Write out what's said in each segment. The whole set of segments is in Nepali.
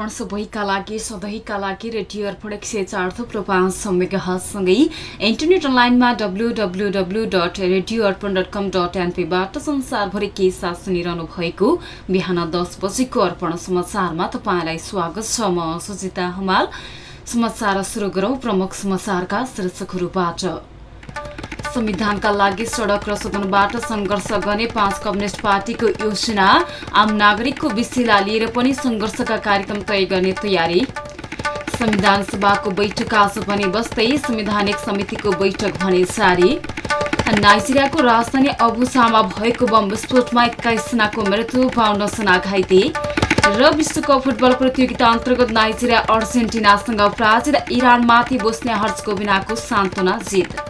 अर्पण सबैका लागि सधैँका लागि रेडियो अर्पण एक सय चार थुप्रो पाँच मेगासँगै इन्टरनेट अनलाइनमा W W W dot radio Arpan dot com dot एनपीबाट संसारभरि के साथ सुनिरहनु भएको बिहान दस बजेको अर्पण समाचारमा तपाईँलाई स्वागत छ। म सुजिता हमाल। समाचार सुरु गरौँ। प्रमुख समाचारका शीर्षकहरूबाट। संविधानका लागि सड़क र सदनबाट संघर्ष गर्ने पाँच कम्युनिष्ट पार्टीको योजना आम नागरिकको विषयलाई लिएर पनि संघर्षका कार्यक्रम तय गर्ने तयारी। संविधान सभाको बैठक आज पनि बस्दै संवैधानिक समितिको बैठक भने जारी। नाइजेरियाको राजधानी अबुसामा भएको बम विस्फोटमा एक्काइसजनाको मृत्यु पाउन्नजना घाइते र विश्वकप फुटबल प्रतियोगिता अन्तर्गत नाइजेरिया अर्जेन्टिनासँग पराजित इरानमाथि बोस्ने हर्जको बिनाको सान्त्वना जित।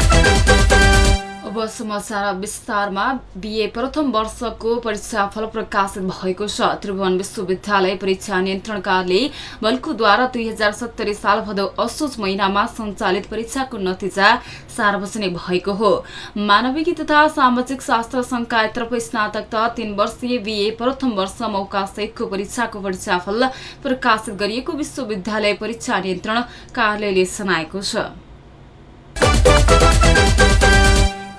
समाचार विस्तारमा बिए प्रथम वर्षको परीक्षा फल प्रकाशित भएको छ। त्रिभुवन विश्वविद्यालय परीक्षा नियन्त्रण कार्यालय बल्कुद्वारा दुई हजार सत्तरी साल भदौ असोज महिनामा सञ्चालित परीक्षाको नतिजा सार्वजनिक भएको हो। मानविकी तथा सामाजिक शास्त्र संकायतर्फ स्नातक तीन वर्षीय बिए प्रथम वर्ष मौका सहितको परीक्षाको परीक्षाफल प्रकाशित गरिएको विश्वविद्यालय परीक्षा नियन्त्रण कार्यालयले जनाएको छ।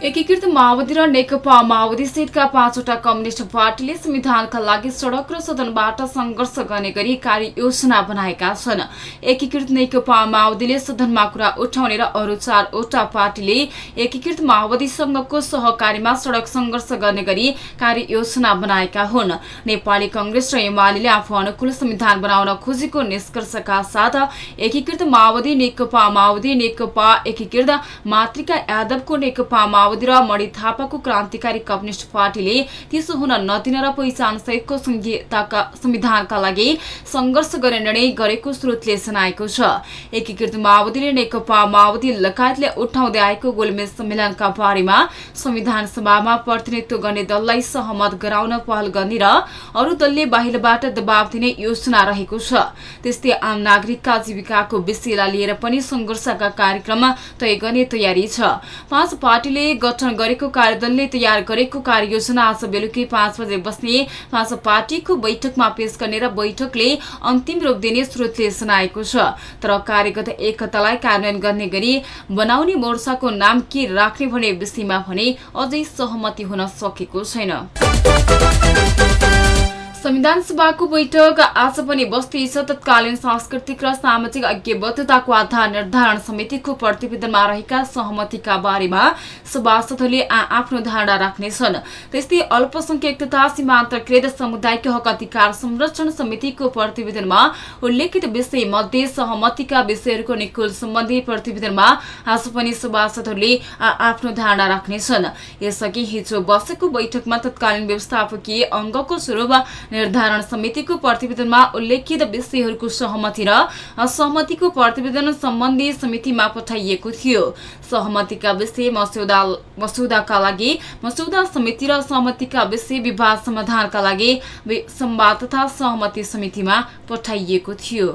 एकीकृत माओवादी र नेकपा माओवादी सहितका पाँचवटा कम्युनिष्ट पार्टीले संविधानका लागि सड़क र सदनबाट संघर्ष गर्ने गरी कार्ययोजना बनाएका छन्। एकीकृत नेकपा माओवादीले सदनमा कुरा उठाउने र अरू चारवटा पार्टीले एकीकृत माओवादीसँगको सहकारीमा सड़क संघर्ष गर्ने गरी कार्ययोजना बनाएका हुन्। नेपाली कंग्रेस र एमाले आफू अनुकूल संविधान बनाउन खोजेको निष्कर्षका साथ एकीकृत माओवादी नेकपा माओवादी नेकपा एकीकृत मातृका यादवको नेकपा माओवादी माओवादी र मणि थापाको क्रान्तिकारी कम्युनिष्ट पार्टीले त्यसो हुन नदिन र पहिचान सहितको संविधानका लागि संघर्ष गर्ने निर्णय गरेको स्रोतले जनाएको छ। एकीकृत माओवादीले नेकपा माओवादी लगायतले उठाउँदै आएको गोलमेज सम्मेलनका बारेमा संविधान सभामा प्रतिनिधित्व गर्ने दललाई सहमत गराउन पहल गर्ने र अरू दलले बाहिरबाट दबाव दिने योजना रहेको छ। त्यस्तै आम नागरिकका जीविकाको विषयलाई लिएर पनि संघर्षका कार्यक्रम तय गर्ने तयारी छ। पाँच पार्टीले गठन गरेको कार्यदलले तयार गरेको कार्ययोजना आज बेलुकी पाँच बजे बस्ने पाँच पार्टीको बैठकमा पेश गर्ने र बैठकले अन्तिम रूप दिने स्रोतले जनाएको छ। तर कार्यगत एकतालाई कार्यान्वयन गर्ने गरी बनाउने मोर्चाको नाम के राख्ने भन्ने विषयमा भने अझै सहमति हुन सकेको छैन। संविधान सभाको बैठक आज पनि बस्दैछ तत्कालीन सांस्कृतिक र सामाजिक ऐक्यबद्धताको आधार निर्धारण समितिको प्रतिवेदनमा रहेका सहमतिका बारेमा सभासदहरूले आफ्नो धारणा राख्नेछन्। त्यस्तै अल्पसंख्यक तथा सीमान्तकृत सामुदायिक हक अधिकार संरक्षण समितिको प्रतिवेदनमा उल्लेखित विषय मध्ये सहमतिका विषयहरूको निकुल सम्बन्धी प्रतिवेदनमा आज पनि सभासदहरूले आफ्नो धारणा राख्नेछन्। यसअघि हिजो बसेको बैठकमा तत्कालीन व्यवस्थापकीय अङ्गको स्वरूप निर्धारण समितिको प्रतिवेदनमा उल्लेखित विषयहरूको सहमति र असहमतिको प्रतिवेदन सम्बन्धी समितिमा पठाइएको थियो। सहमतिका विषय मसौदाका लागि मसौदा समिति र सहमतिका विषय विवाद समाधानका लागि संवाद तथा सहमति समितिमा पठाइएको थियो।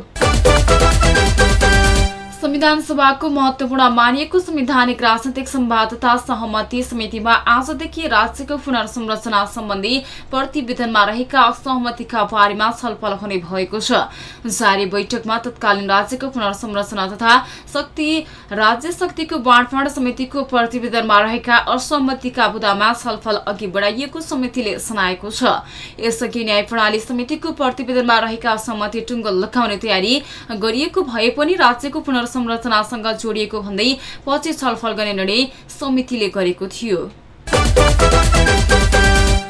संविधान सभाको महत्वपूर्ण मानिएको संवैधानिक राजनैतिक संवाद तथा सहमति समितिमा आजदेखि राज्यको पुनर्संरचना सम्बन्धी प्रतिवेदनमा रहेका असहमतिका बारेमा छलफल हुने भएको छ। जारी बैठकमा तत्कालीन राज्यको पुनर्संरचना तथा शक्ति राज्य शक्तिको बाँडफाँड समितिको प्रतिवेदनमा रहेका असहमतिका बुदामा छलफल अघि बढाइएको समितिले जनाएको छ। यसअघि न्याय प्रणाली समितिको प्रतिवेदनमा रहेका असहमति टुङ्गो लगाउने तयारी गरिएको भए पनि राज्यको पुनर् संरचनासँग जोडिएको भन्दै पछि छलफल गर्ने निर्णय समितिले गरेको थियो।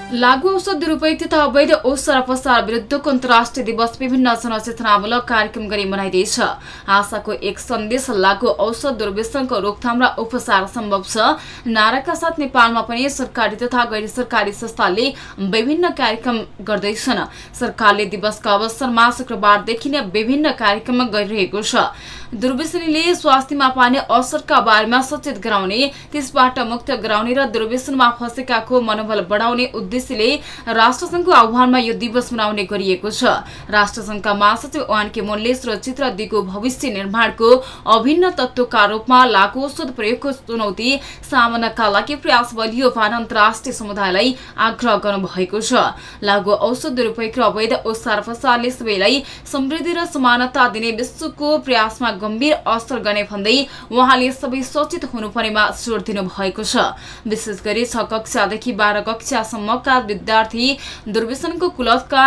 लागु औषध दुरूपयोग तथा अवैध औषध पसार विरुद्धको अन्तर्राष्ट्रिय दिवस विभिन्न जनचेतनामूलक कार्यक्रम गरी मनाइँदैछ। आशाको एक सन्देश लागु औषध दुर्व्यसनको रोकथाम र उपचार सम्भव छ। नाराका साथ नेपालमा पनि सरकारी तथा गैर सरकारी संस्थाले विभिन्न कार्यक्रम गर्दैछन्। सरकारले दिवसका अवसरमा शुक्रबारदेखि नै विभिन्न कार्यक्रम गरिरहेको छ। दुर्व्यसनीले स्वास्थ्यमा पार्ने असरका बारेमा सचेत गराउने त्यसबाट मुक्त गराउने र दुर्व्यसनमा फँसेकाको मनोबल बढाउने उद्देश्य उद्देश्यले राष्ट्रसङ्घको आह्वानमा यो दिवस मनाउने गरिएको छ। राष्ट्रसङ्घका महासचिव वान के मोनले सुरक्षित दिगो भविष्य निर्माणको अभिन्न तत्वका रूपमा लागू औषध प्रयोगको चुनौती सामनाका लागि प्रयास बलियो पार्न अन्तर्राष्ट्रिय समुदायलाई आग्रह गर्नुभएको छ। लागू औषध दुरूपयोग र अवैध ओसार पसारले सबैलाई समृद्धि र समानता दिने विश्वको प्रयासमा गम्भीर असर गर्ने भन्दै उहाँले सबै सचेत हुनुपर्नेमा जोड़ दिनु भएको छ। विशेष गरी छ कक्षादेखि बाह्र कक्षासम्मका विद्यार्थी दुर्व्यसनको कुलतका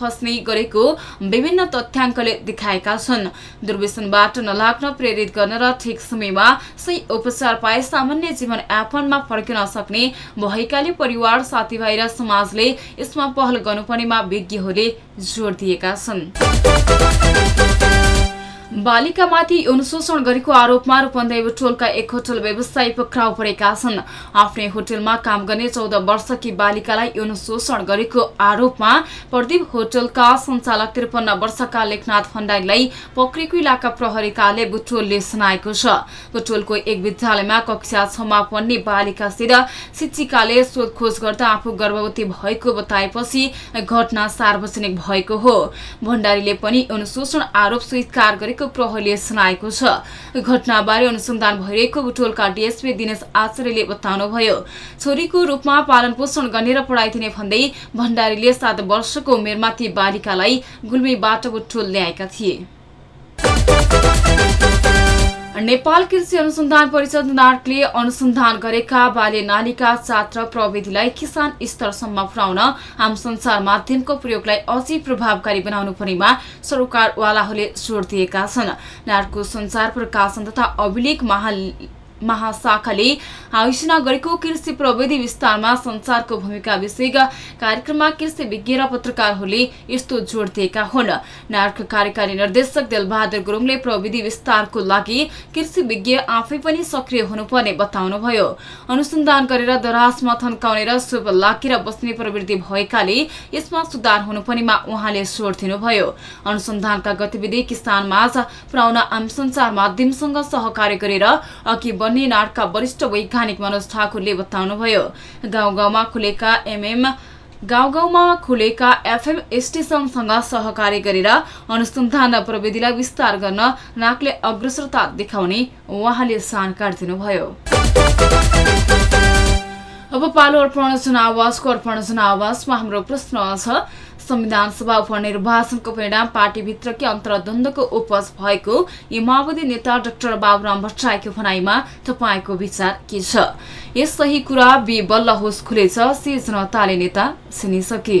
फस्ने गरेको विभिन्न तथ्याङ्कले देखाएका छन्। दुर्व्यसनबाट नलाग्न प्रेरित गर्न र ठिक समयमा सही उपचार पाए सामान्य जीवन यापनमा फर्किन सक्ने भएकाले परिवार साथीभाइ र समाजले यसमा पहल गर्नुपर्नेमा विज्ञहरूले जोड़ दिएका छन्। बालिकामाथि यौन शोषण गरेको आरोपमा रूपन्देव टोलका एक होटल व्यवसायी पक्राउ परेका छन्। आफ्नै होटलमा काम गर्ने चौध वर्षकी बालिकालाई यौन शोषण गरेको आरोपमा प्रदीप होटलका सञ्चालक त्रिपन्न वर्षका लेखनाथ भण्डारीलाई पक्रेको इलाका प्रहरीकाले बुटोलले सुनाएको छ। बुटोलको एक विद्यालयमा कक्षा छमा पढ्ने बालिकासित शिक्षिकाले सोधखोज गर्दा आफू गर्भवती भएको बताएपछि घटना सार्वजनिक भएको हो। भण्डारीले पनि यौन शोषण आरोप स्वीकार गरेको गरेको प्रहरीले सुनाएको छ। घटनाबारे अनुसन्धान भइरहेको बुटोलका डिएसपी दिनेश आचार्यले बताउनुभयो छोरीको रूपमा पालन पोषण गर्ने र पढाइ दिने भन्दै भण्डारीले सात वर्षको उमेरमा ती बालिकालाई गुल्मीबाट बुटोल ल्याएका थिए। नेपाल कृषि अनुसन्धान परिषद नार्कले अनुसन्धान गरेका बाल्य नालीका छात्र प्रविधिलाई किसान स्तरसम्म पुर्याउन आम संसार माध्यमको प्रयोगलाई अझै प्रभावकारी बनाउनु पर्नेमा सरकारवालाहरूले जोड़ दिएका छन्। नार्कको संसार प्रकाशन तथा अभिलेख महाशाखाले आयोजना गरेको कृषि प्रविधि विस्तारमा संसारको भूमिका विषयका कार्यक्रममा कृषि विज्ञ र पत्रकारहरूले यस्तो जोड़ दिएका हुन्। नार्क कार्यकारी निर्देशक दिलबहादुर गुरुङले प्रविधि विस्तारको लागि कृषि विज्ञ आफै पनि सक्रिय हुनुपर्ने बताउनुभयो। अनुसन्धान गरेर दराजमा थन्काउने र शुभ लाकेर बस्ने प्रवृत्ति भएकाले यसमा सुधार हुनुपर्नेमा उहाँले जोड़ दिनुभयो। अनुसन्धानका गतिविधि किसान माझ आम संचार माध्यमसँग सहकार्य गरेर अघि बन्ने नाटका वरिष्ठ वैज्ञानिक मनोज ठाकुरले बताउनुभयो। गाउँ गाउँमा खुलेका एमएम गाउँ गाउँमा खुलेका एफएम स्टेशनसँग सहकार्य गरेर अनुसन्धान प्रविधिलाई विस्तार गर्न नाकले अग्रसरता देखाउने उहाँले जानकारी दिनुभयो। अब पालो अर्पण जनावासको अर्पण जनावासमा हाम्रो प्रश्न छ संविधान सभा उपनिर्वाचनको परिणाम पार्टीभित्रकै अन्तर्द्वन्दको उपज भएको यो माओवादी नेता डाक्टर बाबुराम भट्टराईको भनाइमा तपाईँको विचार के छ? यस सही कुरा बी बल्ल होस खुलेछ सी जनताले नेता सुनिसके।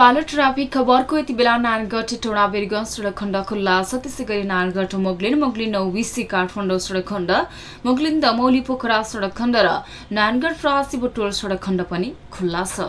पालो ट्राफिक खबरको यति बेला नानगढ टोडा बेरगंज सडक खण्ड खुल्ला छ त्यसै गरी नानगढ मोगलिन मोगलिन नौबिसी काठमाडौँ सडक खण्ड मोगलिन दमौली पोखरा सडक खण्ड र नानगढ फ्रासी बोटोल सडक खण्ड पनि खुल्ला छ।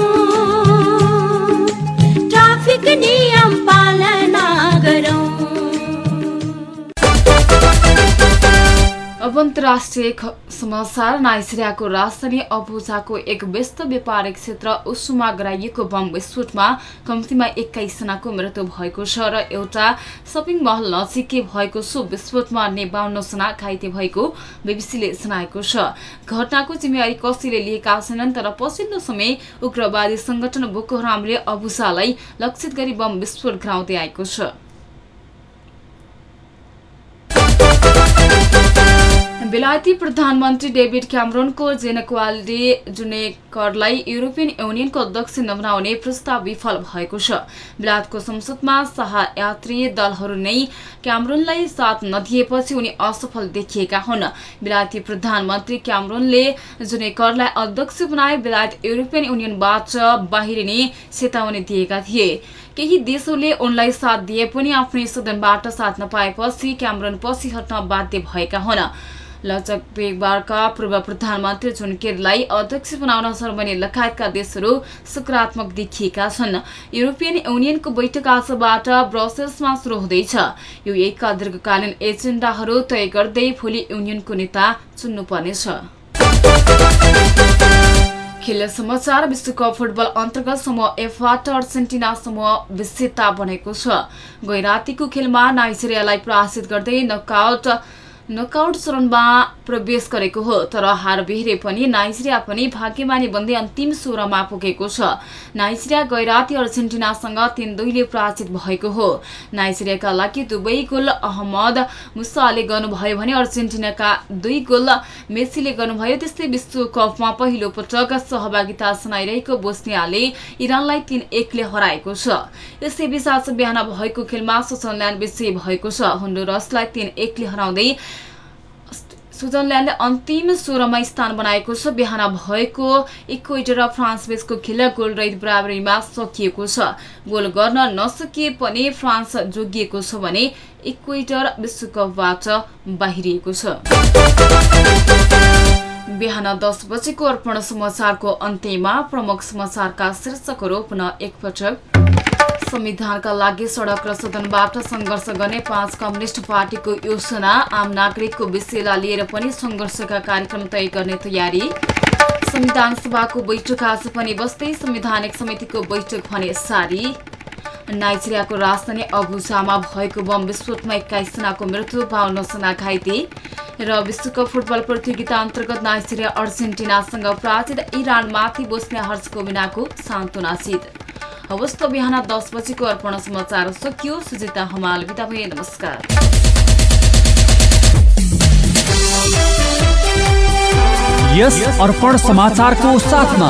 अन्तर्राष्ट्रिय समाचार नाइजेरियाको राजधानी अबुजाको एक व्यस्त व्यापारिक क्षेत्र उसुमा गराइएको बम विस्फोटमा कम्तीमा एक्काइसजनाको मृत्यु भएको छ र एउटा सपिङ महल नजिकै भएको सो विस्फोटमा अन्य बाहन्नजना घाइते भएको बिबिसीले जनाएको छ। घटनाको जिम्मेवारी कसैले लिएका छैनन् तर पछिल्लो समय उग्रवादी संगठन बोको हरामले अबुजालाई लक्षित गरी बम विस्फोट गराउँदै आएको छ। बेलायती प्रधानमन्त्री डेभिड क्यामरोनको जेनक्वाल्डी जुनेकरलाई युरोपियन युनियनको अध्यक्ष नबनाउने प्रस्ताव विफल भएको छ। बेलायतको संसदमा सहयात्री दलहरू नै क्यामरोनलाई साथ नदिएपछि उनी असफल देखिएका हुन्। बेलायती प्रधानमन्त्री क्यामरोनले जुनेकरलाई अध्यक्ष बनाए बेलायत युरोपियन युनियनबाट बाहिरिने चेतावनी दिएका थिए। केही देशहरूले उनलाई साथ दिए पनि आफ्नै सदनबाट साथ नपाएपछि क्यामरोन पछि हट्न बाध्य भएका हुन्। लचकबेगबारका पूर्व प्रधानमन्त्री जुन केरलाई अध्यक्ष बनाउन जर्मनी लगायतका देशहरू सकारात्मक देखिएका छन्। युरोपियन युनियनको बैठक आजबाट ब्रसेल्समा शुरू हुँदैछ। यो एकका दीर्घकालीन एजेन्डाहरू तय गर्दै भोलि युनियनको नेता चुन्नुपर्नेछ। खेल समाचार विश्वकप फुटबल अन्तर्गत समूह एफबाट अर्जेन्टिना समूह विजेता बनेको छ। गैरातीको खेलमा नाइजेरियालाई पराजित गर्दै नकआउट नकआउट चरणमा प्रवेश गरेको हो तर हार बेहेरे पनि नाइजेरिया पनि भाग्यमानी बन्दै अन्तिम सोह्रमा पुगेको छ। नाइजेरिया गैराती अर्जेन्टिनासँग तीन दुईले पराजित भएको हो। नाइजेरियाका लागि दुवै गोल अहमद मुसाले गर्नुभयो भने अर्जेन्टिनाका दुई गोल मेसीले गर्नुभयो। त्यस्तै विश्वकपमा पहिलो पटक सहभागिता जनाइरहेको बोस्नियाले इरानलाई तीन एकले हराएको छ। यसैबीच आज बिहान भएको खेलमा स्विजरल्याण्ड विजयी भएको छ। हुन्डुरसलाई तीन एकले हराउँदै स्विजरल्याण्डले अन्तिम सोह्रमा स्थान बनाएको छ। बिहान भएको इक्वेटर र फ्रान्स बीचको खेल गोल रहित बराबरीमा सकिएको छ। गोल गर्न नसकिए पनि फ्रान्स जोगिएको छ भने इक्वेटर विश्वकपबाट बाहिरिएको छ। बिहान दस बजेको अर्पण समाचारको अन्त्यमा प्रमुख समाचारका शीर्षकहरू पुनः एकपटक। संविधानका लागि सड़क र सदनबाट संघर्ष गर्ने पाँच कम्युनिष्ट पार्टीको योजना आम नागरिकको विषयलाई लिएर पनि संघर्षका कार्यक्रम तय गर्ने तयारी। संविधान सभाको बैठक आज पनि बस्दै संविधानिक समितिको बैठक भने सारी। नाइजेरियाको राजधानी अबुजामा भएको बम विस्फोटमा एक्काइसजनाको मृत्यु बाहन्नजना घाइते र विश्वकप फुटबल प्रतियोगिता अन्तर्गत नाइजेरिया अर्जेन्टिनासँग पराजित इरानमाथि बोस्ने हर्जकोविनाको सान्त्वनासित हवस् त बिहान दस बजेको अर्पण समाचार सकियो। सुजिता हमाल बिता भए नमस्कार। यस अर्पण समाचारको साथमा